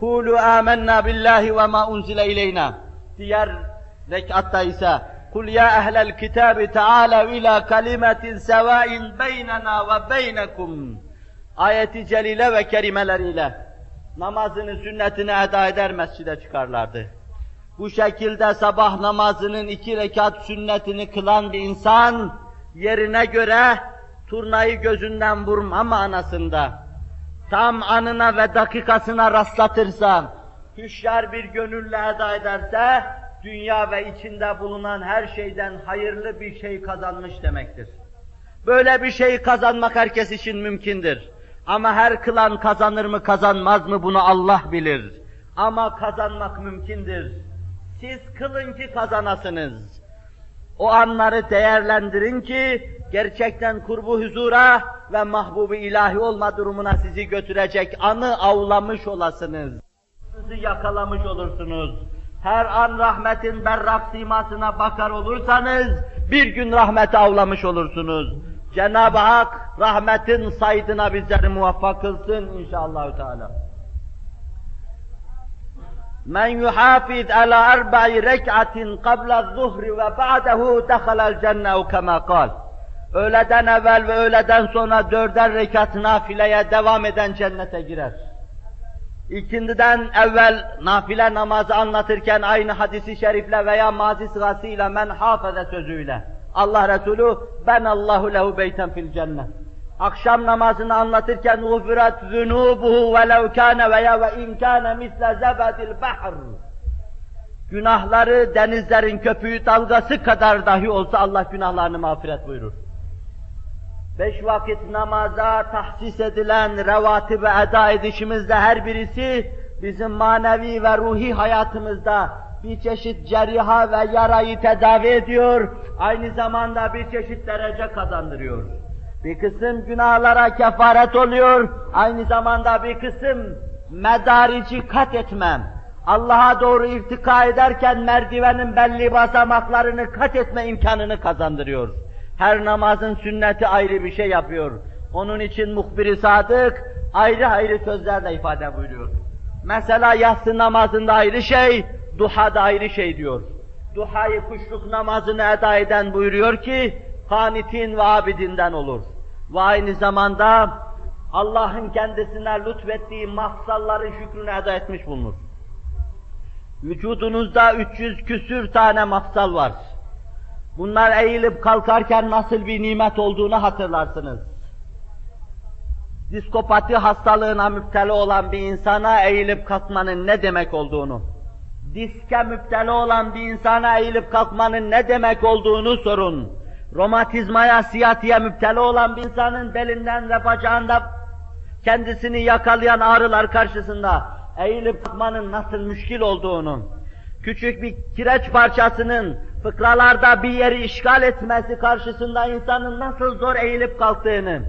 Kulu amennâ billahi ve ma unzile ileyna. Diğer rekatta ise Kul ya ehlel kitabi ta'ala ila kalimetin sevain beynena ve beynekum. Ayeti celile ve kerimeleriyle namazını sünnetini eda eder mescide çıkarlardı. Bu şekilde sabah namazının iki rekat sünnetini kılan bir insan yerine göre turnayı gözünden vurma manasında tam anına ve dakikasına rastlatırsa, hüşyar bir gönülle eda ederse, dünya ve içinde bulunan her şeyden hayırlı bir şey kazanmış demektir. Böyle bir şey kazanmak herkes için mümkündür. Ama her kılan kazanır mı kazanmaz mı bunu Allah bilir. Ama kazanmak mümkündür. Siz kılın ki kazanasınız. O anları değerlendirin ki gerçekten kurbu huzura ve mahbubu ilahi olma durumuna sizi götürecek anı avlamış olasınız. Sizi yakalamış olursunuz. Her an rahmetin berrak simasına bakar olursanız bir gün rahmeti avlamış olursunuz. Cenab-ı Hak rahmetin saydına bizleri muvaffak kılsın inşallah Teala. Men yuhafiz ala arba'i rek'atin qabla zuhri ve ba'dehu dehalel cennehu kema kal. Öğleden evvel ve öğleden sonra dörder rekat nafileye devam eden cennete girer. İkindiden evvel nafile namazı anlatırken aynı hadisi şerifle veya mazi sırasıyla men hafıza sözüyle Allah Resulü ben Allahu lehu beyten fil cennet. Akşam namazını anlatırken "Ufrat zunubuhu velev kana veya ve in kana misle zebedil bahr." Günahları denizlerin köpüğü dalgası kadar dahi olsa Allah günahlarını mağfiret buyurur. Beş vakit namaza tahsis edilen revatibi eda edişimizde her birisi bizim manevi ve ruhi hayatımızda bir çeşit ceriha ve yarayı tedavi ediyor, aynı zamanda bir çeşit derece kazandırıyor. Bir kısım günahlara kefaret oluyor, aynı zamanda bir kısım medarici kat etmem, Allah'a doğru irtika ederken merdivenin belli basamaklarını kat etme imkanını kazandırıyor. Her namazın sünneti ayrı bir şey yapıyor. Onun için muhbir-i sadık ayrı ayrı sözlerle ifade buyuruyor. Mesela yatsı namazında ayrı şey, duhada ayrı şey diyor. Duhayı kuşluk namazını eda eden buyuruyor ki, kanitin ve abidinden olur. Ve aynı zamanda Allah'ın kendisine lütfettiği mafsalların şükrünü eda etmiş bulunur. Vücudunuzda 300 küsür tane mafsal var. Bunlar eğilip kalkarken nasıl bir nimet olduğunu hatırlarsınız. Diskopati hastalığına müptela olan bir insana eğilip kalkmanın ne demek olduğunu, diske müptela olan bir insana eğilip kalkmanın ne demek olduğunu sorun. Romatizmaya, siyatiye müptela olan bir insanın belinden ve bacağında kendisini yakalayan ağrılar karşısında eğilip kalkmanın nasıl müşkil olduğunu, küçük bir kireç parçasının fıkralarda bir yeri işgal etmesi karşısında insanın nasıl zor eğilip kalktığını,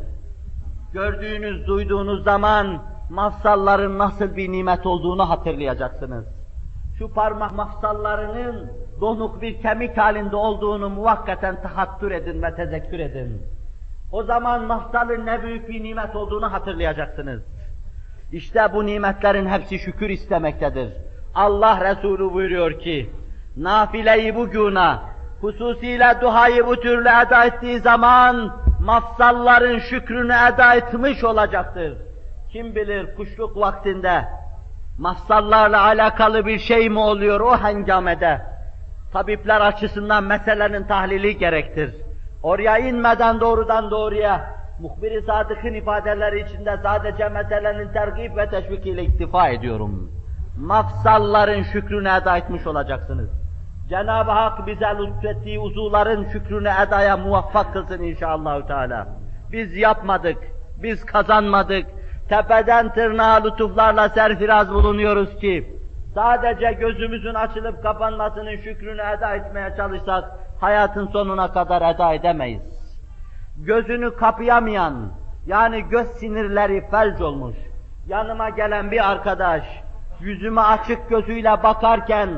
gördüğünüz, duyduğunuz zaman mafsalların nasıl bir nimet olduğunu hatırlayacaksınız. Şu parmak mafsallarının donuk bir kemik halinde olduğunu muvakkaten tahattür edin ve tezekkür edin. O zaman mafsalın ne büyük bir nimet olduğunu hatırlayacaksınız. İşte bu nimetlerin hepsi şükür istemektedir. Allah Resulü buyuruyor ki, nafileyi bugüne, hususiyle duhayı bu türlü eda ettiği zaman, mafsalların şükrünü eda etmiş olacaktır. Kim bilir kuşluk vaktinde, mafsallarla alakalı bir şey mi oluyor o hengamede? Tabipler açısından meselenin tahlili gerektir. Oraya inmeden doğrudan doğruya, muhbir-i sadıkın ifadeleri içinde sadece meselenin tergip ve teşvikiyle iktifa ediyorum. Mafsalların şükrünü eda etmiş olacaksınız. Cenab-ı Hak bize lütfettiği uzuvların şükrünü edaya muvaffak kılsın inşallah Teala. Biz yapmadık, biz kazanmadık. Tepeden tırnağa lütuflarla serfiraz bulunuyoruz ki, sadece gözümüzün açılıp kapanmasının şükrünü eda etmeye çalışsak, hayatın sonuna kadar eda edemeyiz. Gözünü kapayamayan, yani göz sinirleri felç olmuş, yanıma gelen bir arkadaş, yüzüme açık gözüyle bakarken,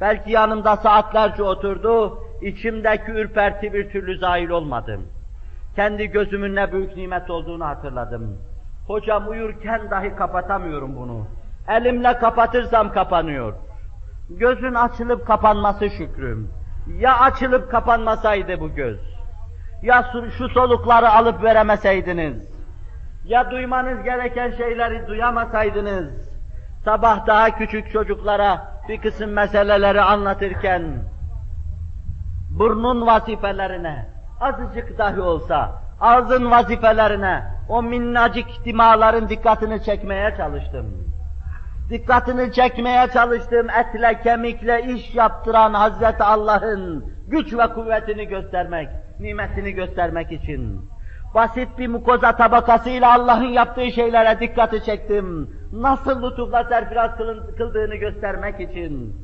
belki yanımda saatlerce oturdu, içimdeki ürperti bir türlü zahil olmadım. Kendi gözümün ne büyük nimet olduğunu hatırladım. Hocam uyurken dahi kapatamıyorum bunu. Elimle kapatırsam kapanıyor. Gözün açılıp kapanması şükrüm. Ya açılıp kapanmasaydı bu göz? Ya şu solukları alıp veremeseydiniz? Ya duymanız gereken şeyleri duyamasaydınız? Sabah daha küçük çocuklara bir kısım meseleleri anlatırken burnun vazifelerine azıcık dahi olsa ağzın vazifelerine o minnacık dimaların dikkatini çekmeye çalıştım. Dikkatini çekmeye çalıştım etle kemikle iş yaptıran Hazreti Allah'ın güç ve kuvvetini göstermek, nimetini göstermek için. Basit bir mukoza tabakasıyla Allah'ın yaptığı şeylere dikkati çektim. Nasıl lütufla serfiraz kıldığını göstermek için.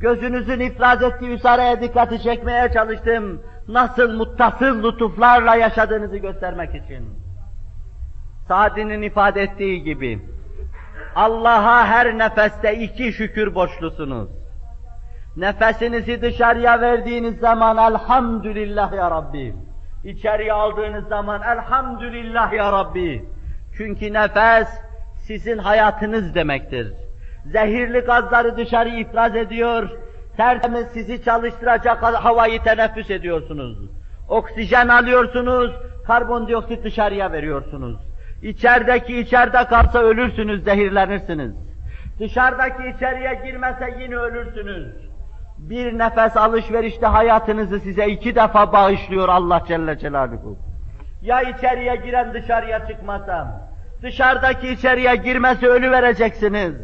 Gözünüzün ifraz ettiği üsareye dikkati çekmeye çalıştım. Nasıl muttasıl lütuflarla yaşadığınızı göstermek için. Sadi'nin ifade ettiği gibi, Allah'a her nefeste iki şükür borçlusunuz. Nefesinizi dışarıya verdiğiniz zaman elhamdülillah ya Rabbi. İçeriye aldığınız zaman elhamdülillah ya Rabbi. Çünkü nefes sizin hayatınız demektir. Zehirli gazları dışarı ifraz ediyor, tertemiz sizi çalıştıracak havayı teneffüs ediyorsunuz. Oksijen alıyorsunuz, karbondioksit dışarıya veriyorsunuz. İçerideki içeride kalsa ölürsünüz, zehirlenirsiniz. Dışarıdaki içeriye girmese yine ölürsünüz. Bir nefes alışverişte hayatınızı size iki defa bağışlıyor Allah Celle Celaluhu. Ya içeriye giren dışarıya çıkmasam, dışarıdaki içeriye girmesi ölü vereceksiniz.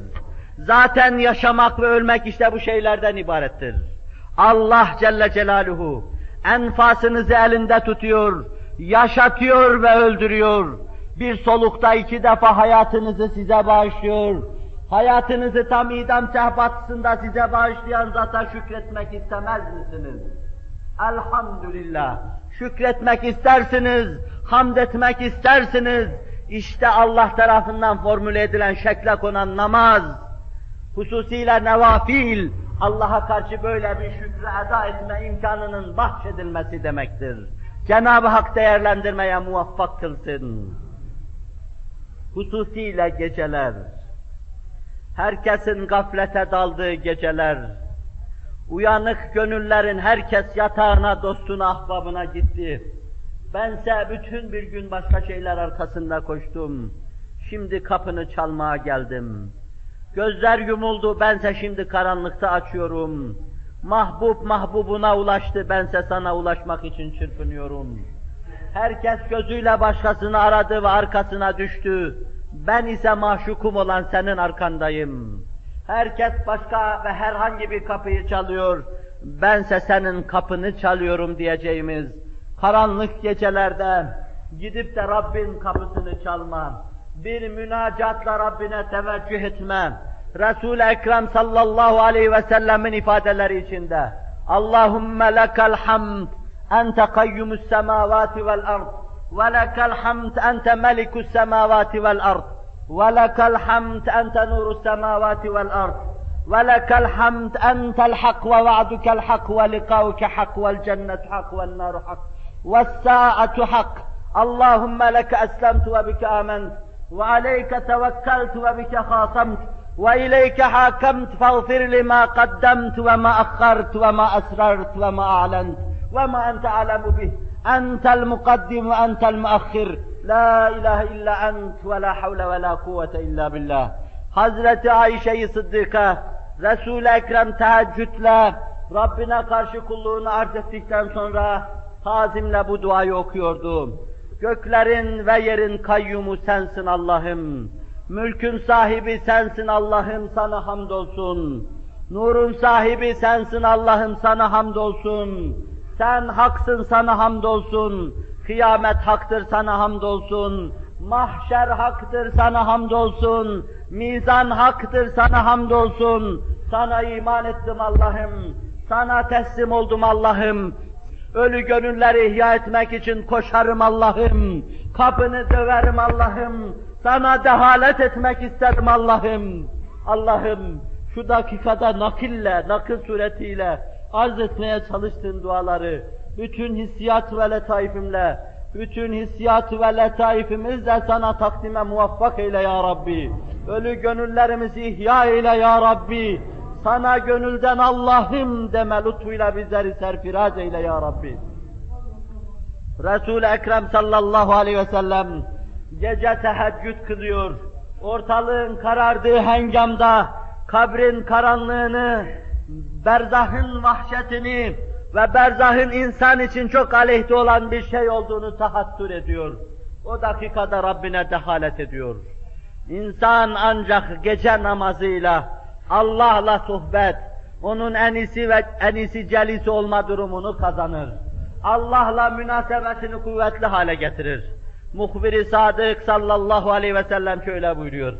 Zaten yaşamak ve ölmek işte bu şeylerden ibarettir. Allah Celle Celaluhu enfasınızı elinde tutuyor, yaşatıyor ve öldürüyor. Bir solukta iki defa hayatınızı size bağışlıyor. Hayatınızı tam idam sehpatısında size bağışlayan zata şükretmek istemez misiniz? Elhamdülillah. Şükretmek istersiniz, hamd etmek istersiniz. İşte Allah tarafından formüle edilen şekle konan namaz, hususiyle nevafil, Allah'a karşı böyle bir şükrü eda etme imkanının bahşedilmesi demektir. Cenab-ı Hak değerlendirmeye muvaffak kılsın. Hususiyle geceler, herkesin gaflete daldığı geceler, uyanık gönüllerin herkes yatağına, dostuna, ahbabına gitti. Bense bütün bir gün başka şeyler arkasında koştum. Şimdi kapını çalmaya geldim. Gözler yumuldu, bense şimdi karanlıkta açıyorum. Mahbub mahbubuna ulaştı, bense sana ulaşmak için çırpınıyorum. Herkes gözüyle başkasını aradı ve arkasına düştü. Ben ise mahşukum olan senin arkandayım. Herkes başka ve herhangi bir kapıyı çalıyor. Bense senin kapını çalıyorum diyeceğimiz karanlık gecelerde gidip de Rabbin kapısını çalma, bir münacatla Rabbine teveccüh etme, Resul-i Ekrem sallallahu aleyhi ve sellemin ifadeleri içinde Allahümme lekel hamd ve lekel hamd ente melikus semavati vel ard ve lekel hamd ente nurus semavati vel ard ولك الحمد أنت الحق ووعدك الحق ولقاؤك حق والجنة حق والنار حق والساعة حق. اللهم لك أسلمت وبك آمنت وعليك توكلت وبك خاصمت وإليك حاكمت فاغفر لما قدمت وما أخرت وما أسررت وما أعلنت. ve ma ente alemu bih. Entel mukaddim ve entel muakhir. La ilahe illa ent ve la havle ve la kuvvete illa billah. Hazreti Ayşe-i Sıddık'a, Resul-i Ekrem teheccüdle, Rabbine karşı kulluğunu arz ettikten sonra tazimle bu duayı okuyordu. Göklerin ve yerin kayyumu sensin Allah'ım. Mülkün sahibi sensin Allah'ım sana hamdolsun. Nurun sahibi sensin Allah'ım sana hamdolsun. Sen haksın sana hamdolsun. Kıyamet haktır sana hamdolsun. Mahşer haktır sana hamdolsun. Mizan haktır sana hamdolsun. Sana iman ettim Allah'ım. Sana teslim oldum Allah'ım. Ölü gönülleri ihya etmek için koşarım Allah'ım. Kapını döverim Allah'ım. Sana dehalet etmek isterim Allah'ım. Allah'ım şu dakikada nakille, nakil suretiyle arz etmeye çalıştığın duaları bütün hissiyat ve letaifimle Bütün hissiyatı ve letaifimiz de sana takdime muvaffak eyle ya Rabbi. Ölü gönüllerimizi ihya eyle ya Rabbi. Sana gönülden Allah'ım deme lütfuyla bizleri serfiraz eyle ya Rabbi. Resul-i Ekrem sallallahu aleyhi ve sellem gece teheccüd kılıyor. Ortalığın karardığı hengamda kabrin karanlığını, berzahın vahşetini ve berzahın insan için çok aleyhte olan bir şey olduğunu tahattür ediyor. O dakikada Rabbine dehalet ediyor. İnsan ancak gece namazıyla, Allah'la sohbet, onun enisi ve enisi celisi olma durumunu kazanır. Allah'la münasebetini kuvvetli hale getirir. Muhbir-i Sadık sallallahu aleyhi ve sellem şöyle buyuruyor.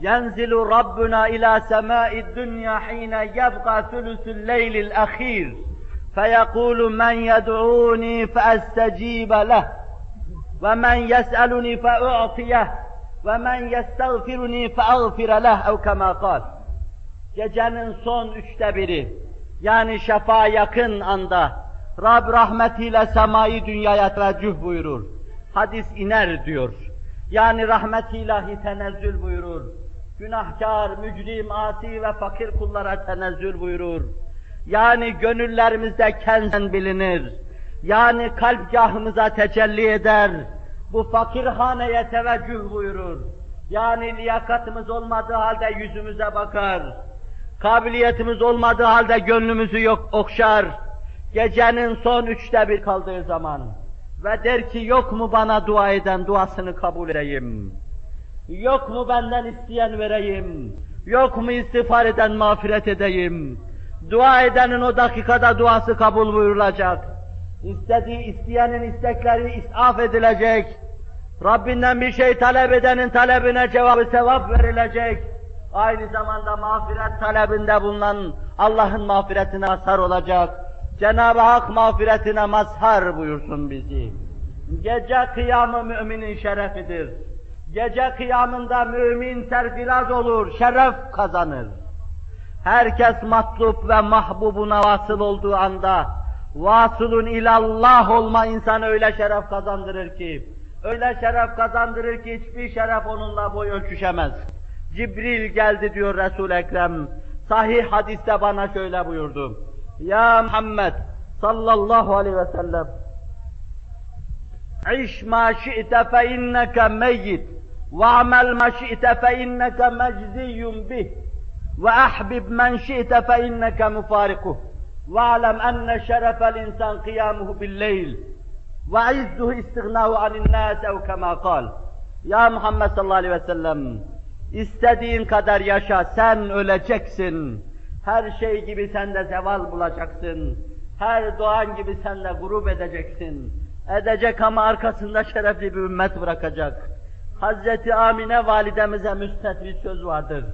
ينزل ربنا إلى سماء الدنيا حين يبقى ثلث الليل الأخير فيقول من يدعوني فأستجيب له ومن يسألني فأعطيه ومن يستغفرني فأغفر له أو كما قال Gecenin son üçte biri, yani şefa yakın anda Rab rahmetiyle semayı dünyaya teveccüh buyurur. Hadis iner diyor. Yani rahmet ilahi tenezzül buyurur. Günahkar, mücrim, asi ve fakir kullara tenezzül buyurur. Yani gönüllerimizde kenzen bilinir. Yani kalpgahımıza tecelli eder. Bu fakirhaneye teveccüh buyurur. Yani liyakatımız olmadığı halde yüzümüze bakar. Kabiliyetimiz olmadığı halde gönlümüzü yok okşar. Gecenin son üçte bir kaldığı zaman ve der ki yok mu bana dua eden duasını kabul edeyim. Yok mu benden isteyen vereyim. Yok mu istiğfar eden mağfiret edeyim. Dua edenin o dakikada duası kabul buyurulacak. İstediği, isteyenin istekleri isaf edilecek. Rabbinden bir şey talep edenin talebine cevabı sevap verilecek. Aynı zamanda mağfiret talebinde bulunan Allah'ın mağfiretine mazhar olacak. Cenab-ı Hak mağfiretine mazhar buyursun bizi. Gece kıyamı müminin şerefidir. Gece kıyamında mümin serfiraz olur, şeref kazanır. Herkes matlup ve mahbubuna vasıl olduğu anda, vasılun ilallah olma insan öyle şeref kazandırır ki, öyle şeref kazandırır ki hiçbir şeref onunla boy ölçüşemez. Cibril geldi diyor Resul Ekrem. Sahih hadiste bana şöyle buyurdu. Ya Muhammed sallallahu aleyhi ve sellem İş ma şi'te fe inneke meyyit bih ve ahbib men şi'te fe inneke mufarikuh ve alem enne şerefel insan kıyamuhu billeyl ve izzuhu istignahu anin nas ev kema kal Ya Muhammed sallallahu aleyhi ve sellem İstediğin kadar yaşa, sen öleceksin. Her şey gibi sen de zeval bulacaksın. Her doğan gibi sen de grup edeceksin. Edecek ama arkasında şerefli bir ümmet bırakacak. Hazreti Amine validemize müstet bir söz vardır.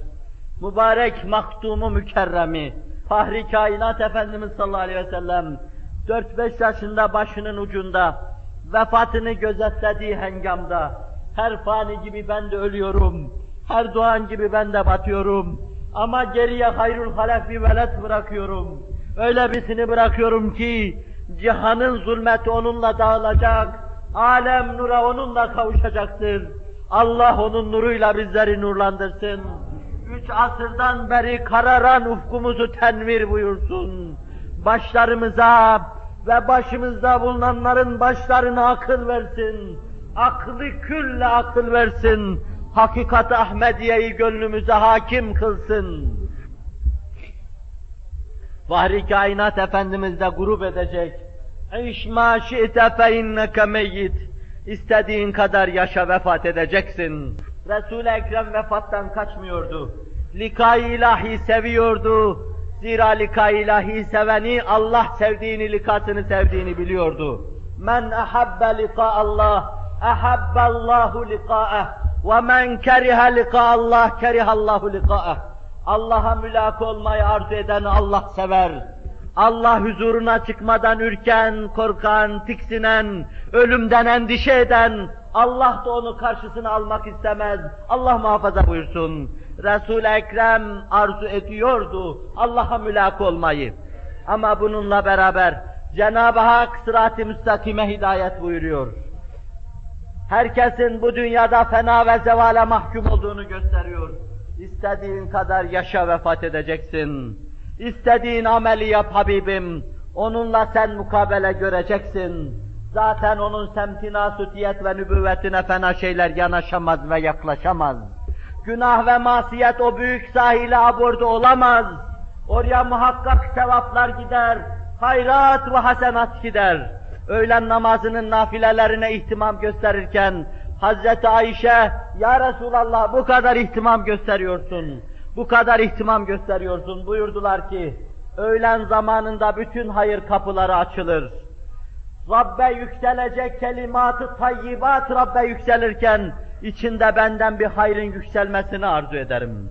Mübarek maktumu mükerremi, Fahri Kainat Efendimiz sallallahu aleyhi ve sellem, 4-5 yaşında başının ucunda, vefatını gözetlediği hengamda, her fani gibi ben de ölüyorum, her doğan gibi ben de batıyorum. Ama geriye hayrul halef bir velet bırakıyorum. Öyle birisini bırakıyorum ki cihanın zulmeti onunla dağılacak. Alem nura onunla kavuşacaktır. Allah onun nuruyla bizleri nurlandırsın. Üç asırdan beri kararan ufkumuzu tenvir buyursun. Başlarımıza ve başımızda bulunanların başlarına akıl versin. Aklı külle akıl versin hakikat Ahmediye'yi gönlümüze hakim kılsın. Vahri kainat Efendimiz de grup edecek. İş ma şi'te fe inneke meyyit. İstediğin kadar yaşa vefat edeceksin. Resul-i Ekrem vefattan kaçmıyordu. Likayı ilahi seviyordu. Zira likayı ilahi seveni Allah sevdiğini, likasını sevdiğini biliyordu. Men ahabbe lika Allah, ahabbe Allahu likaeh. Ve men keriha lika Allah, keriha Allahu likaeh. Allah'a mülak olmayı arzu edeni Allah sever. Allah huzuruna çıkmadan ürken, korkan, tiksinen, ölümden endişe eden, Allah da onu karşısına almak istemez. Allah muhafaza buyursun. Resul-i Ekrem arzu ediyordu Allah'a mülak olmayı. Ama bununla beraber Cenab-ı Hak sırat-ı müstakime hidayet buyuruyor. Herkesin bu dünyada fena ve zevale mahkum olduğunu gösteriyor. İstediğin kadar yaşa vefat edeceksin. İstediğin ameli yap Habibim. Onunla sen mukabele göreceksin. Zaten onun semtina, sütiyet ve nübüvvetine fena şeyler yanaşamaz ve yaklaşamaz. Günah ve masiyet o büyük sahile abordu olamaz. Oraya muhakkak sevaplar gider, hayrat ve hasenat gider. Öğlen namazının nafilelerine ihtimam gösterirken Hazreti Ayşe, Ya Resulallah bu kadar ihtimam gösteriyorsun, bu kadar ihtimam gösteriyorsun buyurdular ki, öğlen zamanında bütün hayır kapıları açılır. Rabbe yükselecek kelimatı tayyibat Rabbe yükselirken, içinde benden bir hayrın yükselmesini arzu ederim.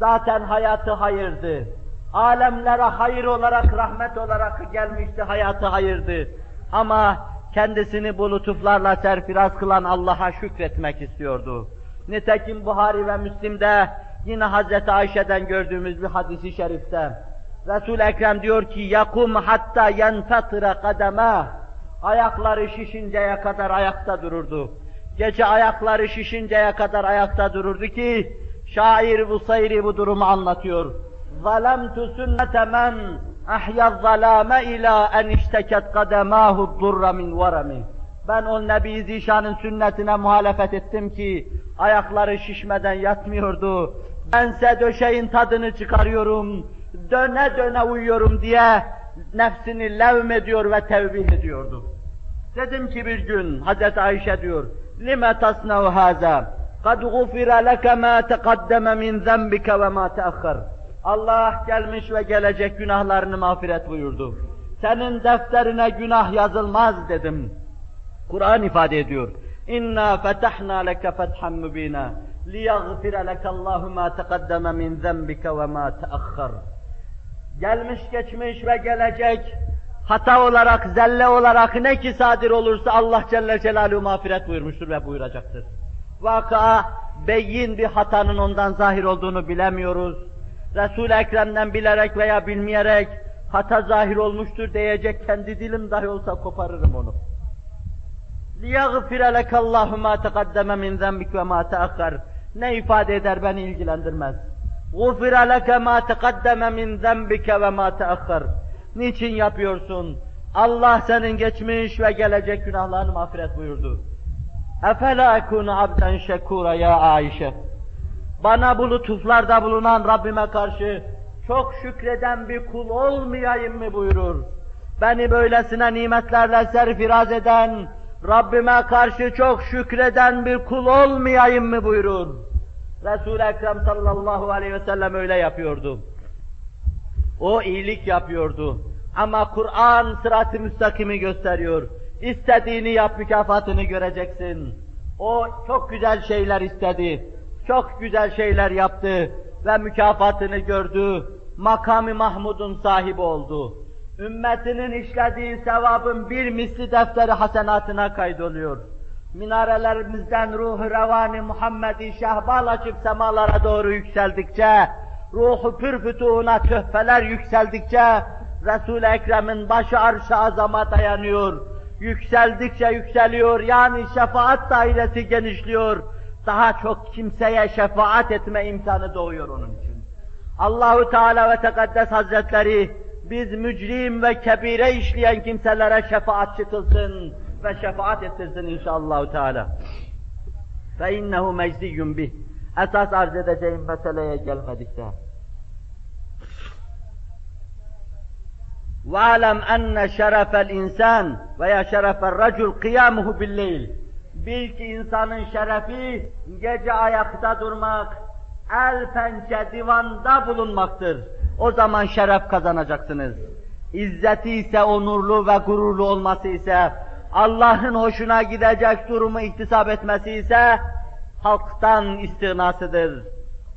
Zaten hayatı hayırdı. Alemlere hayır olarak, rahmet olarak gelmişti, hayatı hayırdı. Ama kendisini bu lütuflarla serfiraz kılan Allah'a şükretmek istiyordu. Nitekim Buhari ve Müslim'de yine Hazreti Ayşe'den gördüğümüz bir hadisi şerifte resul Ekrem diyor ki yakum hatta yenfatira kademe ayakları şişinceye kadar ayakta dururdu. Gece ayakları şişinceye kadar ayakta dururdu ki şair Busayri bu durumu anlatıyor. Zalemtu sünnete men ahya zalame ila en işteket kademahu durra min varami. Ben o Nebi Zişan'ın sünnetine muhalefet ettim ki ayakları şişmeden yatmıyordu. Bense döşeğin tadını çıkarıyorum, döne döne uyuyorum diye nefsini levmediyor ve tevbih ediyordu. Dedim ki bir gün Hazreti Ayşe diyor, لِمَ تَصْنَوْ هَذَا قَدْ غُفِرَ لَكَ مَا تَقَدَّمَ مِنْ ذَنْبِكَ وَمَا تَأَخَّرَ Allah gelmiş ve gelecek günahlarını mağfiret buyurdu. Senin defterine günah yazılmaz dedim. Kur'an ifade ediyor. İnna fetahna leke fethan mubina liyaghfira leke Allahu ma taqaddama min zenbika ve ma taakhkhar. Gelmiş geçmiş ve gelecek hata olarak, zelle olarak ne ki sadir olursa Allah Celle Celaluhu mağfiret buyurmuştur ve buyuracaktır. Vaka beyin bir hatanın ondan zahir olduğunu bilemiyoruz. Resul-i Ekrem'den bilerek veya bilmeyerek hata zahir olmuştur diyecek kendi dilim dahi olsa koparırım onu. لِيَغْفِرَ لَكَ اللّٰهُ مَا تَقَدَّمَ مِنْ ذَنْبِكَ وَمَا تَأَخَّرْ Ne ifade eder beni ilgilendirmez. غُفِرَ لَكَ مَا تَقَدَّمَ مِنْ ذَنْبِكَ وَمَا تَأَخَّرْ Niçin yapıyorsun? Allah senin geçmiş ve gelecek günahlarını mağfiret buyurdu. اَفَلَا اَكُونَ عَبْدًا شَكُورًا ya Ayşe. Bana bu lütuflarda bulunan Rabbime karşı çok şükreden bir kul olmayayım mı buyurur. Beni böylesine nimetlerle serfiraz eden, Rabbime karşı çok şükreden bir kul olmayayım mı buyurur. Resul-i Ekrem sallallahu aleyhi ve sellem öyle yapıyordu. O iyilik yapıyordu. Ama Kur'an sırat-ı müstakimi gösteriyor. İstediğini yap mükafatını göreceksin. O çok güzel şeyler istedi. Çok güzel şeyler yaptı ve mükafatını gördü. Makamı Mahmud'un sahibi oldu. Ümmetinin işlediği sevabın bir misli defteri hasenatına kaydoluyor. Minarelerimizden ruhu revani Muhammed'i şehbal açıp semalara doğru yükseldikçe, ruhu pür fütuhuna töhfeler yükseldikçe, Resul-i Ekrem'in başı arş-ı azama dayanıyor. Yükseldikçe yükseliyor, yani şefaat dairesi genişliyor. Daha çok kimseye şefaat etme imkanı doğuyor onun için. Allahu Teala ve Tekaddes Hazretleri biz mücrim ve kebire işleyen kimselere şefaat kılsın ve şefaat ettirsin inşallah Teala. Fe innehu mecziyyun bih. Esas arz edeceğim meseleye gelmedik daha. وَعَلَمْ أَنَّ شَرَفَ الْاِنْسَانِ veya شَرَفَ الرَّجُلْ قِيَامُهُ بِاللَّيْلِ Bil ki insanın şerefi gece ayakta durmak, el pençe divanda bulunmaktır. O zaman şeref kazanacaksınız. İzzeti ise onurlu ve gururlu olması ise, Allah'ın hoşuna gidecek durumu iktisap etmesi ise, halktan istinasıdır.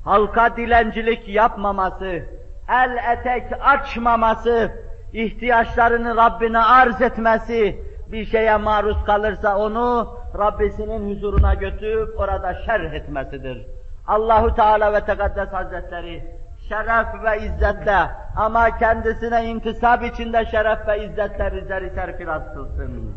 Halka dilencilik yapmaması, el etek açmaması, ihtiyaçlarını Rabbine arz etmesi, bir şeye maruz kalırsa onu Rabbisinin huzuruna götürüp orada şerh etmesidir. Allahu Teala ve Tekaddes Hazretleri şeref ve izzetle ama kendisine intisap içinde şeref ve izzetle bizleri serfiraz kılsın.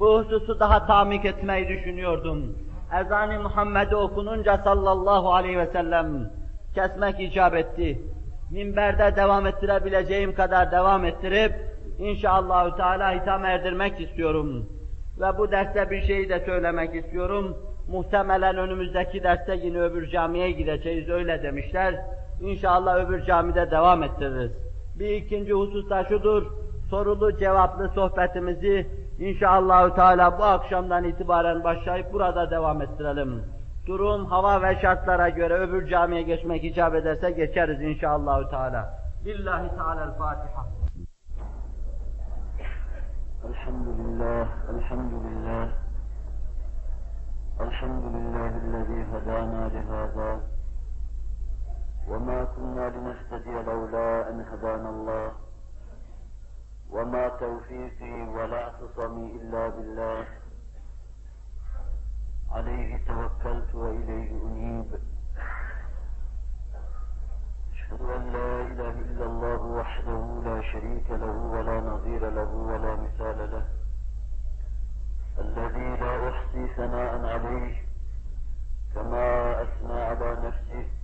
Bu hususu daha tamik etmeyi düşünüyordum. Ezan-ı Muhammed'i okununca sallallahu aleyhi ve sellem kesmek icap etti. Minberde devam ettirebileceğim kadar devam ettirip inşallahü teala hitam erdirmek istiyorum. Ve bu derste bir şeyi de söylemek istiyorum. Muhtemelen önümüzdeki derste yine öbür camiye gideceğiz öyle demişler. İnşallah öbür camide devam ettiririz. Bir ikinci husus da şudur. Sorulu cevaplı sohbetimizi inşallahü teala bu akşamdan itibaren başlayıp burada devam ettirelim. Durum, hava ve şartlara göre öbür camiye geçmek icap ederse geçeriz inşallahü teala. Lillahi Teala'l-Fatiha. Elhamdülillah, elhamdülillah. Elhamdülillahillezî hedâna lihâzâ. وما كنا لنهتدي لولا أن هدانا الله. وما توفيقي ولا اعتصمي إلا بالله. عليه توكلت وإليه أنيب. أشهد أن لا إله إلا الله وحده لا شريك له ولا نظير له ولا مثال له. الذي لا أحصي ثناء عليه كما أثنى على نفسه.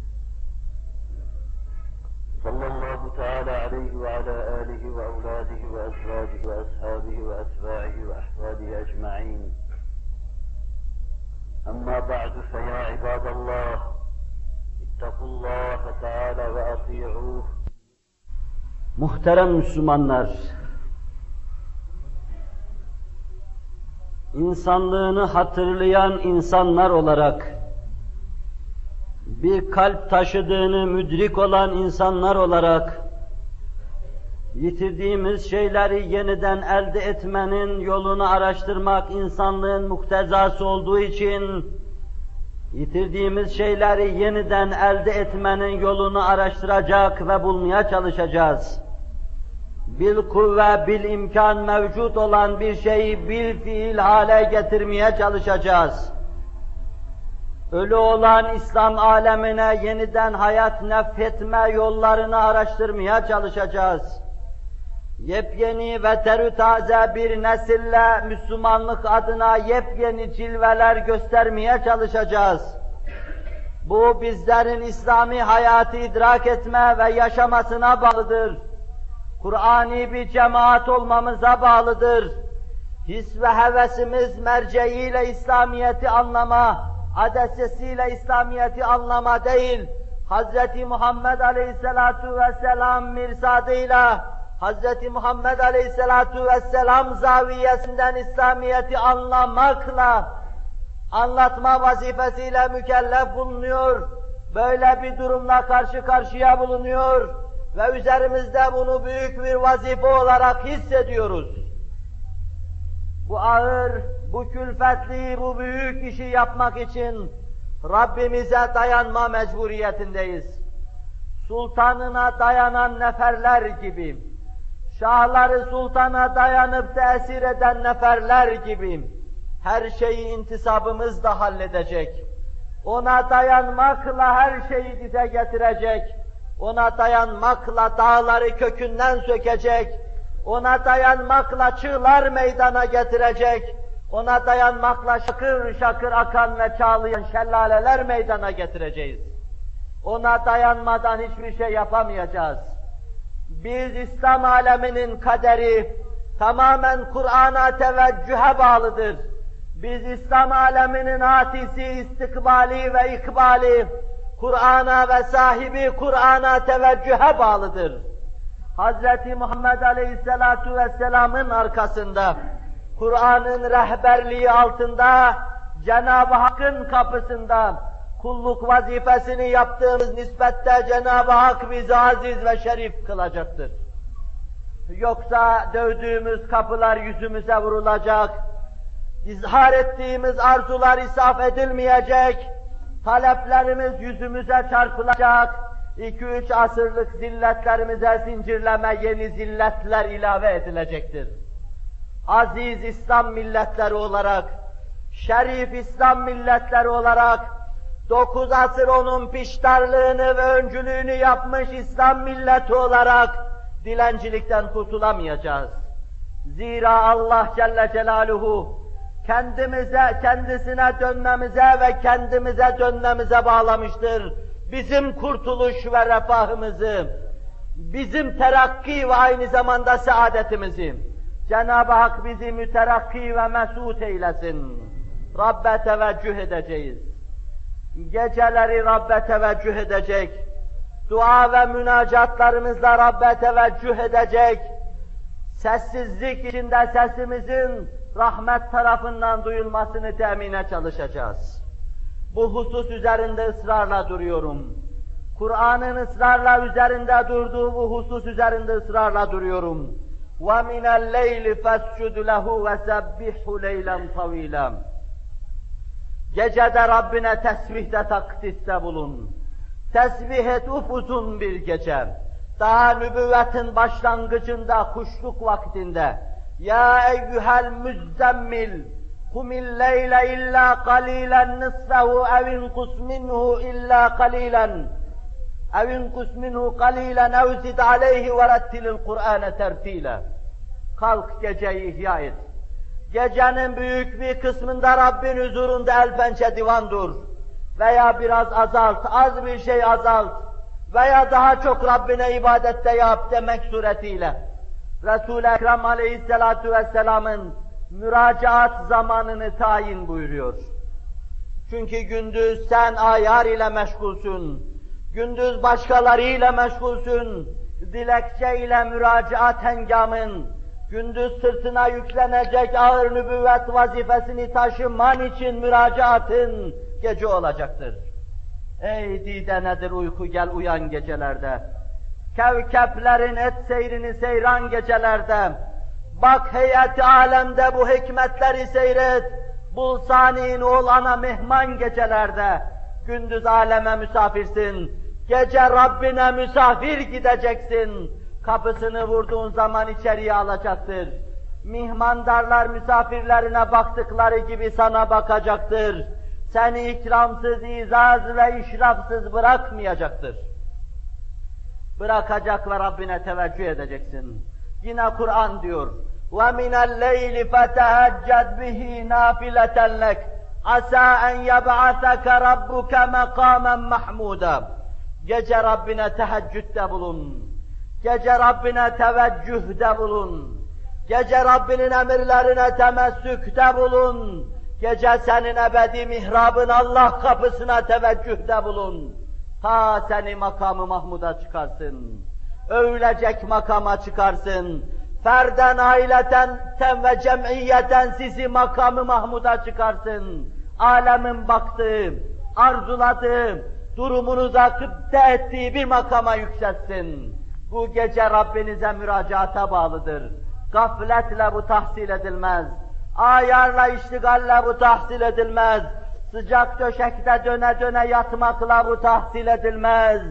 صلى الله تعالى عليه وعلى آله وأولاده وأزواجه وأصحابه وأتباعه وأحفاده أجمعين أما بعد فيا عباد الله اتقوا الله تعالى وأطيعوه Muhterem Müslümanlar, insanlığını hatırlayan insanlar olarak, bir kalp taşıdığını müdrik olan insanlar olarak, yitirdiğimiz şeyleri yeniden elde etmenin yolunu araştırmak insanlığın muktezası olduğu için, yitirdiğimiz şeyleri yeniden elde etmenin yolunu araştıracak ve bulmaya çalışacağız. Bil kuvve, bil imkan mevcut olan bir şeyi bil fiil hale getirmeye çalışacağız. Ölü olan İslam alemine yeniden hayat nefretme yollarını araştırmaya çalışacağız. Yepyeni ve terü taze bir nesille Müslümanlık adına yepyeni cilveler göstermeye çalışacağız. Bu bizlerin İslami hayatı idrak etme ve yaşamasına bağlıdır. Kur'ani bir cemaat olmamıza bağlıdır. His ve hevesimiz merceğiyle İslamiyet'i anlama, adesesiyle İslamiyet'i anlama değil, Hz. Muhammed Aleyhisselatu Vesselam mirsadıyla, Hz. Muhammed Aleyhisselatu Vesselam zaviyesinden İslamiyet'i anlamakla, anlatma vazifesiyle mükellef bulunuyor. Böyle bir durumla karşı karşıya bulunuyor ve üzerimizde bunu büyük bir vazife olarak hissediyoruz. Bu ağır, bu külfetli, bu büyük işi yapmak için Rabbimize dayanma mecburiyetindeyiz. Sultanına dayanan neferler gibi, şahları sultana dayanıp tesir eden neferler gibi her şeyi intisabımız da halledecek. Ona dayanmakla her şeyi dize getirecek. Ona dayanmakla dağları kökünden sökecek. Ona dayanmakla çığlar meydana getirecek. Ona dayanmakla şakır şakır akan ve çağlayan şelaleler meydana getireceğiz. Ona dayanmadan hiçbir şey yapamayacağız. Biz İslam aleminin kaderi tamamen Kur'an'a teveccühe bağlıdır. Biz İslam aleminin atisi, istikbali ve ikbali Kur'an'a ve sahibi Kur'an'a teveccühe bağlıdır. Hz. Muhammed Aleyhisselatu Vesselam'ın arkasında, Kur'an'ın rehberliği altında, Cenab-ı Hakk'ın kapısında, kulluk vazifesini yaptığımız nispette Cenab-ı Hak bizi aziz ve şerif kılacaktır. Yoksa dövdüğümüz kapılar yüzümüze vurulacak, izhar ettiğimiz arzular isaf edilmeyecek, taleplerimiz yüzümüze çarpılacak, iki üç asırlık zilletlerimize zincirleme yeni zilletler ilave edilecektir. Aziz İslam milletleri olarak, şerif İslam milletleri olarak, dokuz asır onun piştarlığını ve öncülüğünü yapmış İslam milleti olarak dilencilikten kurtulamayacağız. Zira Allah Celle Celaluhu kendimize, kendisine dönmemize ve kendimize dönmemize bağlamıştır. Bizim kurtuluş ve refahımızı, bizim terakki ve aynı zamanda saadetimizi. Cenab-ı Hak bizi müterakki ve mesut eylesin. Rabbe teveccüh edeceğiz. Geceleri Rabbe teveccüh edecek. Dua ve münacatlarımızla Rabbe teveccüh edecek. Sessizlik içinde sesimizin rahmet tarafından duyulmasını temine çalışacağız. Bu husus üzerinde ısrarla duruyorum. Kur'an'ın ısrarla üzerinde durduğu bu husus üzerinde ısrarla duruyorum. وَمِنَ اللَّيْلِ فَاسْجُدْ لَهُ وَسَبِّحْهُ لَيْلًا طَوِيلًا Gecede Rabbine tesbihde takdiste bulun. Tesbih et uzun bir gece. Daha nübüvvetin başlangıcında, kuşluk vaktinde. Ya eyyuhel müzzemmil, leyle illa qalilen nisfehu evin kus minhu illa qalilen. Evin kus minhu qalilen ev zid aleyhi ve rettilil Kur'ane tertile. Kalk geceyi ihya et. Gecenin büyük bir kısmında Rabbin huzurunda el pençe divan dur. Veya biraz azalt, az bir şey azalt. Veya daha çok Rabbine ibadette yap demek suretiyle. Resul-i Ekrem aleyhissalatu vesselamın müracaat zamanını tayin buyuruyor. Çünkü gündüz sen ayar ile meşgulsün. Gündüz başkalarıyla meşgulsün. Dilekçe ile müracaat hengamın, gündüz sırtına yüklenecek ağır nübüvvet vazifesini taşıman için müracaatın gece olacaktır. Ey dide nedir uyku gel uyan gecelerde. Kevkeplerin et seyrini seyran gecelerde. Bak heyeti alemde bu hikmetleri seyret. Bul saniin ol ana mehman gecelerde. Gündüz aleme misafirsin. Gece Rabbine misafir gideceksin kapısını vurduğun zaman içeriye alacaktır. Mihmandarlar misafirlerine baktıkları gibi sana bakacaktır. Seni ikramsız, izaz ve işrafsız bırakmayacaktır. Bırakacak ve Rabbine teveccüh edeceksin. Yine Kur'an diyor, وَمِنَ اللَّيْلِ فَتَهَجَّدْ بِهِ نَافِلَةً لَكَ عَسَى أَنْ يَبْعَثَكَ رَبُّكَ مَقَامًا مَحْمُودًا Gece Rabbine teheccüde bulun. Gece Rabbine teveccühde bulun. Gece Rabbinin emirlerine temessükte bulun. Gece senin ebedi mihrabın Allah kapısına teveccühde bulun. Ta seni makamı Mahmud'a çıkarsın. Övülecek makama çıkarsın. Ferden, aileten, ten ve cemiyeten sizi makamı Mahmud'a çıkarsın. Alemin baktığı, arzuladığı, durumunuza kıpte ettiği bir makama yükselsin. Bu gece Rabbinize müracaata bağlıdır. Gafletle bu tahsil edilmez. Ayarla, iştigalle bu tahsil edilmez. Sıcak döşekte döne döne yatmakla bu tahsil edilmez.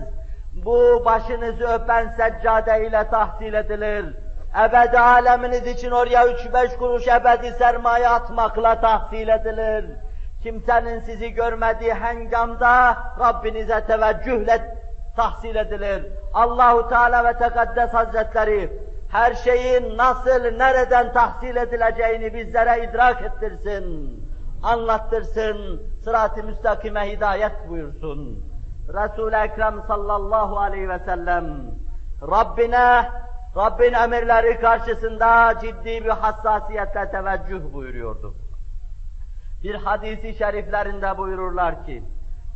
Bu başınızı öpen seccade ile tahsil edilir. Ebedi aleminiz için oraya üç beş kuruş ebedi sermaye atmakla tahsil edilir. Kimsenin sizi görmediği hengamda Rabbinize teveccühle tahsil edilir. Allahu Teala ve Tekaddes Hazretleri her şeyin nasıl, nereden tahsil edileceğini bizlere idrak ettirsin, anlattırsın, sırat-ı müstakime hidayet buyursun. Resul-i Ekrem sallallahu aleyhi ve sellem Rabbine, Rabbin emirleri karşısında ciddi bir hassasiyetle teveccüh buyuruyordu. Bir hadisi şeriflerinde buyururlar ki,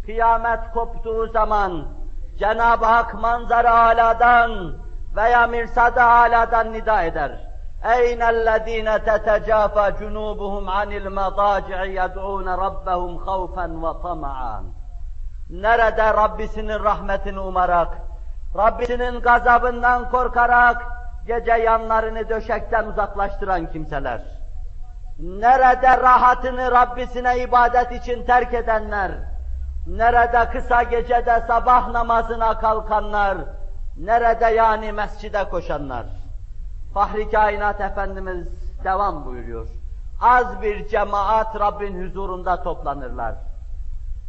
kıyamet koptuğu zaman Cenab-ı Hak manzara aladan veya mirsad-ı aladan nida eder. اَيْنَ الَّذ۪ينَ تَتَجَافَى جُنُوبُهُمْ عَنِ الْمَضَاجِعِ يَدْعُونَ رَبَّهُمْ خَوْفًا وَطَمَعًا Nerede Rabbisinin rahmetini umarak, Rabbisinin gazabından korkarak, gece yanlarını döşekten uzaklaştıran kimseler. nerede rahatını Rabbisine ibadet için terk edenler, nerede kısa gecede sabah namazına kalkanlar, nerede yani mescide koşanlar. Fahri Kainat Efendimiz devam buyuruyor. Az bir cemaat Rabbin huzurunda toplanırlar.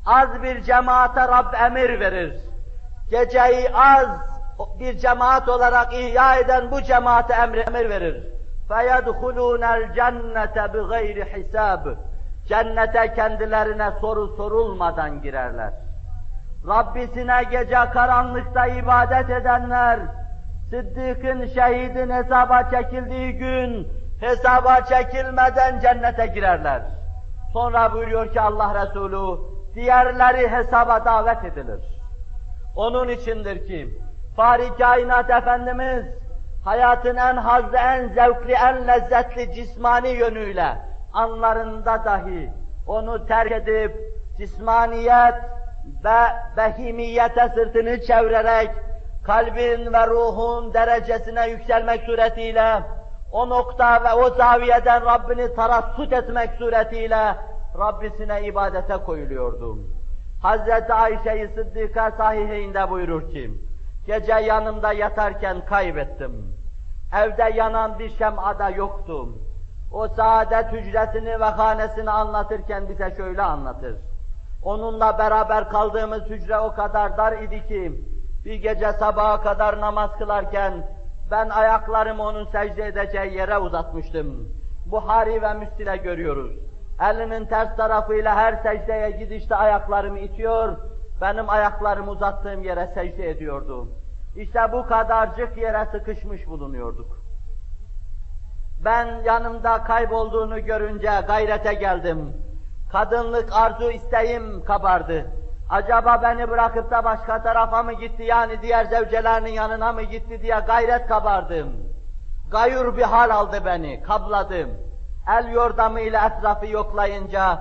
Az bir cemaate Rab emir verir Geceyi az bir cemaat olarak ihya eden bu cemaate emri emir verir. فَيَدْخُلُونَ الْجَنَّةَ بِغَيْرِ حِسَابٍ Cennete kendilerine soru sorulmadan girerler. Rabbisine gece karanlıkta ibadet edenler, Sıddık'ın şehidin hesaba çekildiği gün, hesaba çekilmeden cennete girerler. Sonra buyuruyor ki Allah Resulü, diğerleri hesaba davet edilir. Onun içindir ki, Fahri Kainat Efendimiz, hayatın en hazlı, en zevkli, en lezzetli cismani yönüyle, anlarında dahi onu terk edip, cismaniyet ve behimiyete sırtını çevirerek, kalbin ve ruhun derecesine yükselmek suretiyle, o nokta ve o zaviyeden Rabbini tarassut etmek suretiyle, Rabbisine ibadete koyuluyordu. Hazreti Ayşe-i Sıddika sahihinde buyurur ki, gece yanımda yatarken kaybettim. Evde yanan bir şem'ada yoktu. O saadet hücresini ve hanesini anlatırken bize şöyle anlatır. Onunla beraber kaldığımız hücre o kadar dar idi ki, bir gece sabaha kadar namaz kılarken, ben ayaklarımı onun secde edeceği yere uzatmıştım. Buhari ve Müstil'e görüyoruz. Elinin ters tarafıyla her secdeye gidişte ayaklarımı itiyor, benim ayaklarımı uzattığım yere secde ediyordu. İşte bu kadarcık yere sıkışmış bulunuyorduk. Ben yanımda kaybolduğunu görünce gayrete geldim. Kadınlık arzu isteğim kabardı. Acaba beni bırakıp da başka tarafa mı gitti yani diğer zevcelerinin yanına mı gitti diye gayret kabardım. Gayur bir hal aldı beni, kabladım. El yordamı ile etrafı yoklayınca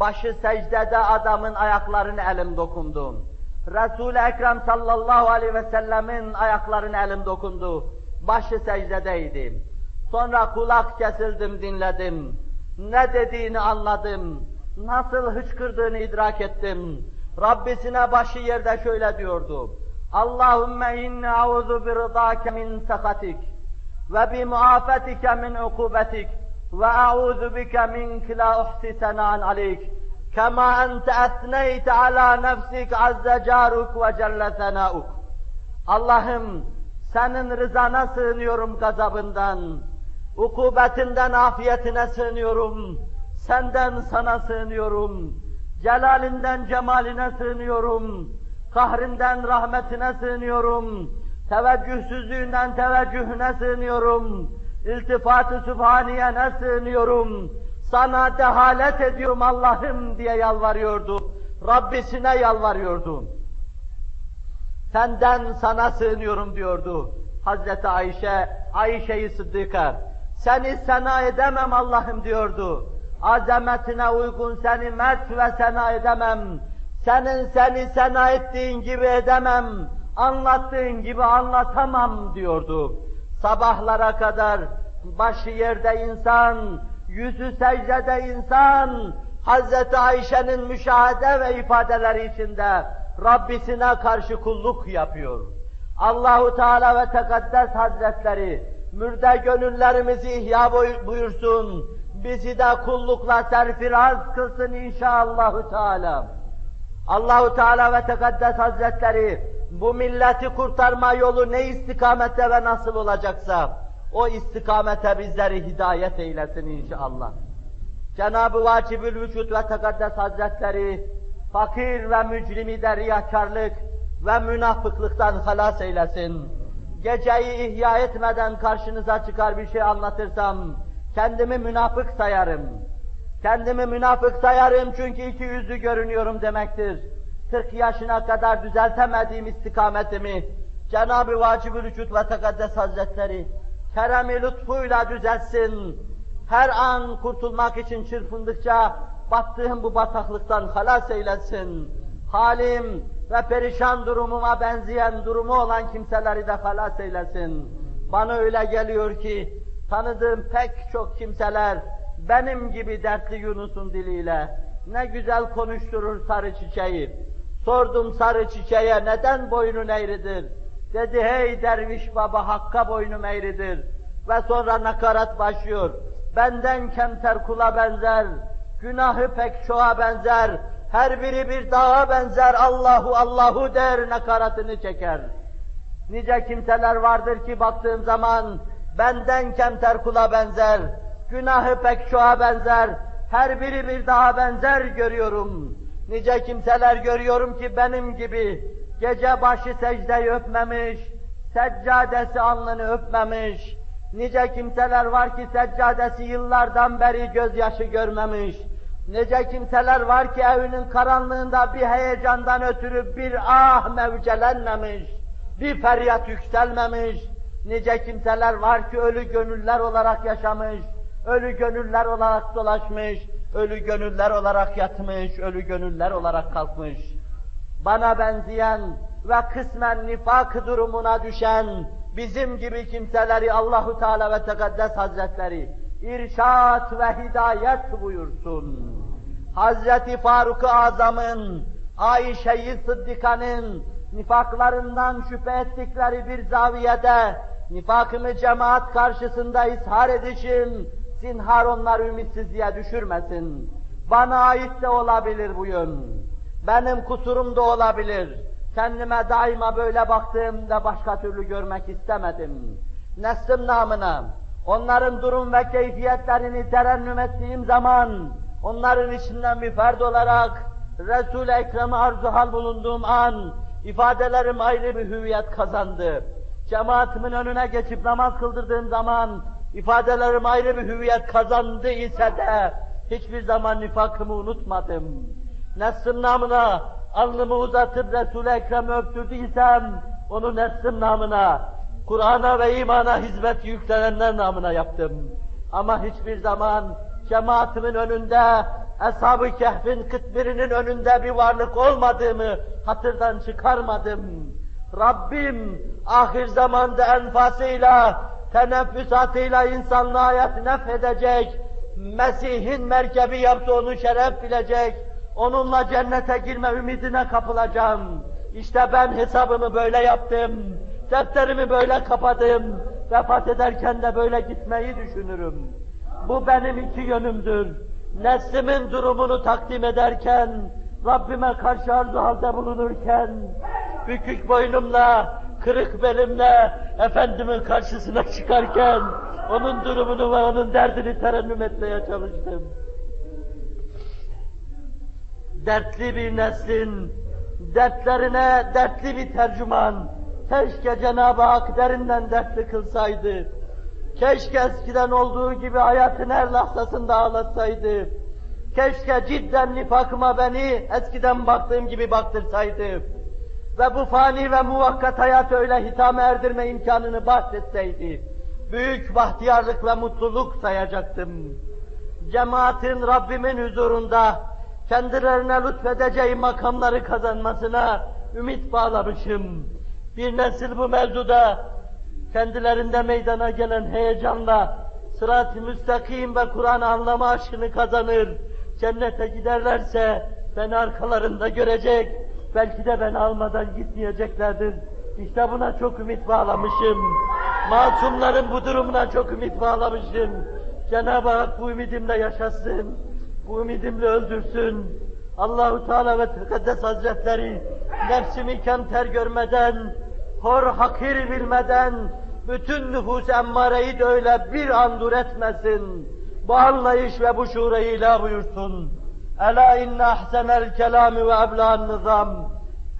başı secdede adamın ayaklarını elim dokundum. Resul-i Ekrem sallallahu aleyhi ve sellemin ayaklarını elim dokundu. Başı secdedeydi. Sonra kulak kesildim, dinledim. Ne dediğini anladım. Nasıl hıçkırdığını idrak ettim. Rabbisine başı yerde şöyle diyordu. Allahümme inni auzu bi rıdâke min sakatik ve bi muafetike min ukubetik bike minke la uhsi senan aleyk kema ente etneyte ala nefsik azze caruk ve celle senauk. Allah'ım senin rızana sığınıyorum gazabından, ukubetinden afiyetine sığınıyorum, senden sana sığınıyorum, celalinden cemaline sığınıyorum, kahrinden rahmetine sığınıyorum, teveccühsüzlüğünden teveccühüne sığınıyorum, iltifat-ı sübhaniyene sığınıyorum, sana dehalet ediyorum Allah'ım diye yalvarıyordu. Rabbisine yalvarıyordu. Senden sana sığınıyorum diyordu. Hazreti Ayşe, Ayşe-i Sıddık'a. Seni sena edemem Allah'ım diyordu. Azametine uygun seni mert ve sena edemem. Senin seni sena ettiğin gibi edemem. Anlattığın gibi anlatamam diyordu. Sabahlara kadar başı yerde insan, yüzü secdede insan, Hazreti Ayşe'nin müşahede ve ifadeleri içinde Rabbisine karşı kulluk yapıyor. Allahu Teala ve Tekaddes Hazretleri mürde gönüllerimizi ihya buyursun. Bizi de kullukla serfiraz kılsın inşallahü Teala. Allahu Teala ve Tekaddes Hazretleri bu milleti kurtarma yolu ne istikamette ve nasıl olacaksa o istikamete bizleri hidayet eylesin inşallah. Cenab-ı Vacibül Vücut ve Tekaddes Hazretleri fakir ve mücrimi de riyakarlık ve münafıklıktan halas eylesin. Geceyi ihya etmeden karşınıza çıkar bir şey anlatırsam, kendimi münafık sayarım. Kendimi münafık sayarım çünkü iki yüzlü görünüyorum demektir. 40 yaşına kadar düzeltemediğim istikametimi Cenab-ı Vacib-ül Vücut ve Tekaddes Hazretleri kerem-i lütfuyla düzelsin. Her an kurtulmak için çırpındıkça battığım bu bataklıktan halas eylesin. Halim ve perişan durumuma benzeyen durumu olan kimseleri de halas eylesin. Bana öyle geliyor ki tanıdığım pek çok kimseler benim gibi dertli Yunus'un diliyle ne güzel konuşturur sarı çiçeği. Sordum sarı çiçeğe neden boynun eğridir? Dedi hey derviş baba hakka boynum eğridir. Ve sonra nakarat başlıyor. Benden kemter kula benzer, günahı pek çoğa benzer, her biri bir dağa benzer, Allahu Allahu der nakaratını çeker. Nice kimseler vardır ki baktığım zaman benden kemter kula benzer, günahı pek çoğa benzer, her biri bir daha benzer görüyorum. Nice kimseler görüyorum ki benim gibi gece başı secdeyi öpmemiş, seccadesi alnını öpmemiş. Nice kimseler var ki seccadesi yıllardan beri gözyaşı görmemiş. Nice kimseler var ki evinin karanlığında bir heyecandan ötürü bir ah mevcelenmemiş, bir feryat yükselmemiş. Nice kimseler var ki ölü gönüller olarak yaşamış, ölü gönüller olarak dolaşmış, ölü gönüller olarak yatmış, ölü gönüller olarak kalkmış. Bana benzeyen ve kısmen nifak durumuna düşen bizim gibi kimseleri Allahu Teala ve Tekaddes Hazretleri irşat ve hidayet buyursun. Hazreti Faruk-ı Azam'ın, Ayşe-i Sıddika'nın nifaklarından şüphe ettikleri bir zaviyede nifakımı cemaat karşısında ishar edişim, zinhar onları ümitsizliğe düşürmesin. Bana ait de olabilir bu yön. Benim kusurum da olabilir. Kendime daima böyle baktığımda başka türlü görmek istemedim. Neslim namına, onların durum ve keyfiyetlerini terennüm ettiğim zaman, onların içinden bir ferd olarak Resul-i Ekrem'e arzu hal bulunduğum an, ifadelerim ayrı bir hüviyet kazandı. Cemaatimin önüne geçip namaz kıldırdığım zaman, ifadelerim ayrı bir hüviyet kazandı ise de, hiçbir zaman nifakımı unutmadım. Neslim namına alnımı uzatıp Resul-i Ekrem'i öptürdüysem, onu neslim namına, Kur'an'a ve imana hizmet yüklenenler namına yaptım. Ama hiçbir zaman cemaatimin önünde, Ashab-ı Kehf'in kıtbirinin önünde bir varlık olmadığımı hatırdan çıkarmadım. Rabbim ahir zamanda enfasıyla, teneffüsatıyla insanlığa hayat nefedecek, Mesih'in merkebi yaptı onu şeref bilecek, onunla cennete girme ümidine kapılacağım. İşte ben hesabımı böyle yaptım, defterimi böyle kapadım, vefat ederken de böyle gitmeyi düşünürüm. Bu benim iki yönümdür. Neslimin durumunu takdim ederken, Rabbime karşı arzu halde bulunurken, bükük boynumla, kırık belimle Efendimin karşısına çıkarken, onun durumunu ve onun derdini terennüm etmeye çalıştım. Dertli bir neslin, dertlerine dertli bir tercüman, keşke Cenab-ı Hak derinden dertli kılsaydı. Keşke eskiden olduğu gibi hayatın her lahzasında ağlatsaydı. Keşke cidden nifakıma beni eskiden baktığım gibi baktırsaydı. Ve bu fani ve muvakkat hayatı öyle hitame erdirme imkanını bahsetseydi. Büyük bahtiyarlık ve mutluluk sayacaktım. Cemaatin Rabbimin huzurunda kendilerine lütfedeceği makamları kazanmasına ümit bağlamışım. Bir nesil bu mevzuda kendilerinde meydana gelen heyecanla sırat-ı müstakim ve Kur'an anlama aşkını kazanır, cennete giderlerse beni arkalarında görecek, belki de beni almadan gitmeyeceklerdir. İşte buna çok ümit bağlamışım. Masumların bu durumuna çok ümit bağlamışım. Cenab-ı Hak bu ümidimle yaşasın, bu ümidimle öldürsün. Allahu Teala ve Tekaddes Hazretleri nefsimi kemter görmeden, hor hakir bilmeden, bütün nüfus emmareyi de öyle bir an dur etmesin. Bu anlayış ve bu şuure ilah buyursun. ألا إن أحسن الكلام وأبلى النظام.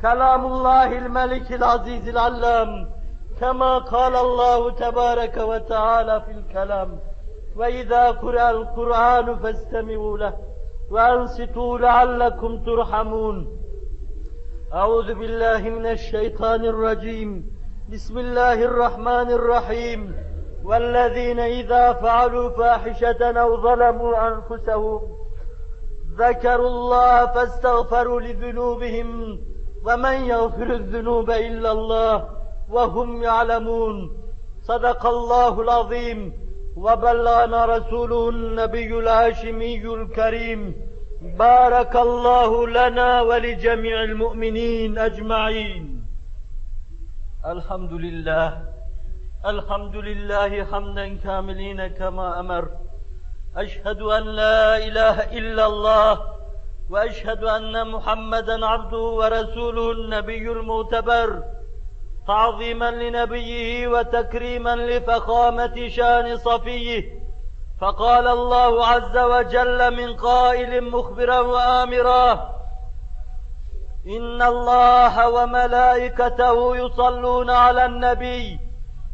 كلام الله الملك العزيز العلام كما قال الله تبارك وتعالى في الكلام وإذا قرأ القرآن فاستمعوا له وأنصتوا لعلكم ترحمون. أعوذ بالله من الشيطان الرجيم. بسم الله الرحمن الرحيم. والذين إذا فعلوا فاحشة أو ظلموا أنفسهم ذكروا الله فاستغفروا لذنوبهم ومن يغفر الذنوب إلا الله وهم يعلمون صدق الله العظيم وبلغنا رسوله النبي الهاشمي الكريم بارك الله لنا ولجميع المؤمنين أجمعين الحمد لله الحمد لله حمدا كاملين كما أمر أشهد أن لا إله إلا الله وأشهد أن محمدا عبده ورسوله النبي المعتبر تعظيما لنبيه وتكريما لفخامة شان صفيه. فقال الله عز وجل من قائل مخبرا وآمرا إن الله وملائكته يصلون على النبي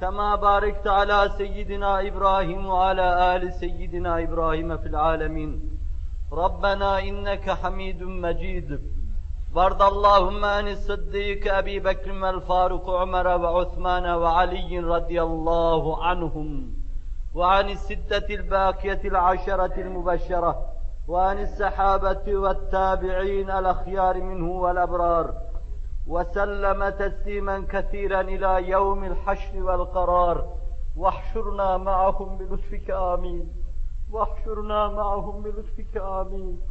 كما باركت على سيدنا إبراهيم وعلى آل سيدنا إبراهيم في العالمين. ربنا إنك حميد مجيد. وارض اللهم عن الصديق أبي بكر والفاروق عمر وعثمان وعلي رضي الله عنهم وعن الستة الباقية العشرة المبشرة وعن السحابة والتابعين الأخيار منه والأبرار. وسلم تسليما كثيرا إلى يوم الحشر والقرار واحشرنا معهم بلطفك آمين واحشرنا معهم بلطفك آمين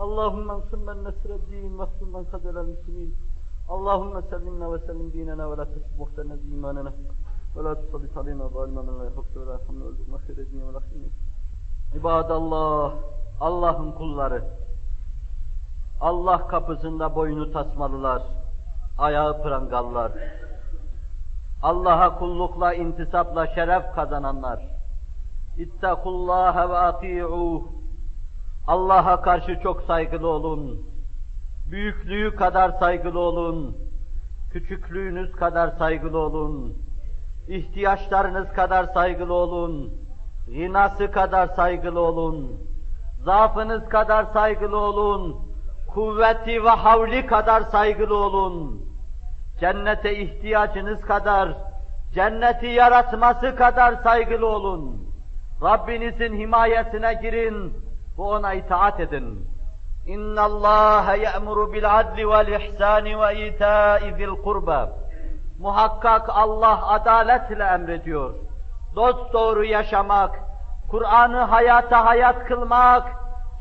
اللهم انصر من نصر الدين واخذل من خذل المسلمين اللهم سلمنا وسلم ديننا ولا تسلم مختلنا إيماننا ولا تسلط علينا ظالما من لا يخفك ولا يرحمنا وارزقنا خير الدنيا والآخرة İbadallah, Allah'ın kulları, Allah kapısında boynu tasmalılar, ayağı prangallar, Allah'a kullukla, intisapla şeref kazananlar, İttakullâhe ve ati'ûh, Allah'a karşı çok saygılı olun, büyüklüğü kadar saygılı olun, küçüklüğünüz kadar saygılı olun, ihtiyaçlarınız kadar saygılı olun, Ginası kadar saygılı olun. Zaafınız kadar saygılı olun. Kuvveti ve havli kadar saygılı olun. Cennete ihtiyacınız kadar, cenneti yaratması kadar saygılı olun. Rabbinizin himayesine girin ve ona itaat edin. İnna Allah ya'muru bil adli vel ihsani ve ita'i zil kurba. Muhakkak Allah adaletle emrediyor dost doğru yaşamak, Kur'an'ı hayata hayat kılmak,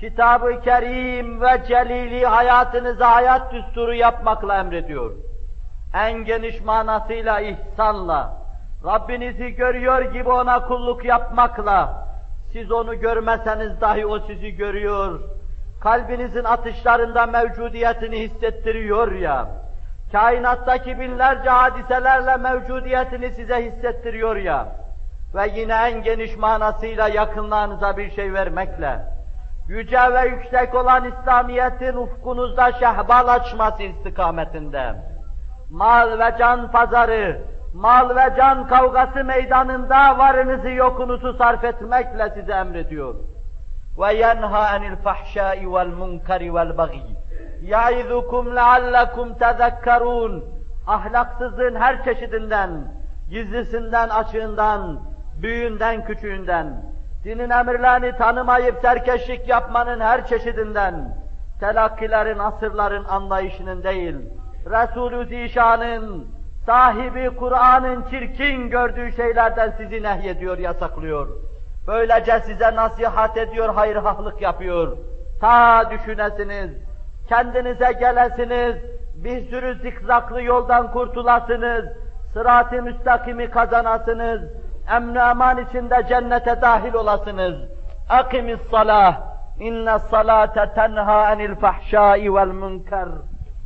Kitab-ı Kerim ve Celili hayatınıza hayat düsturu yapmakla emrediyor. En geniş manasıyla ihsanla, Rabbinizi görüyor gibi ona kulluk yapmakla, siz onu görmeseniz dahi o sizi görüyor, kalbinizin atışlarında mevcudiyetini hissettiriyor ya, kainattaki binlerce hadiselerle mevcudiyetini size hissettiriyor ya, ve yine en geniş manasıyla yakınlarınıza bir şey vermekle, yüce ve yüksek olan İslamiyet'in ufkunuzda şehbal açması istikametinde, mal ve can pazarı, mal ve can kavgası meydanında varınızı yokunuzu sarf etmekle size emrediyor. Ve yenha anil fahşai vel munkari vel bagi. Yaizukum leallekum tezekkerun. Ahlaksızlığın her çeşidinden, gizlisinden, açığından, büyüğünden, küçüğünden, dinin emirlerini tanımayıp serkeşlik yapmanın her çeşidinden, telakkilerin, asırların anlayışının değil, Resulü Zişan'ın, sahibi Kur'an'ın çirkin gördüğü şeylerden sizi nehyediyor, yasaklıyor. Böylece size nasihat ediyor, hayırhahlık yapıyor. Ta düşünesiniz, kendinize gelesiniz, bir sürü zikzaklı yoldan kurtulasınız, sırat-ı müstakimi kazanasınız, emn aman içinde cennete dahil olasınız. Akimis salah. İnne salate tenha anil fahşai vel.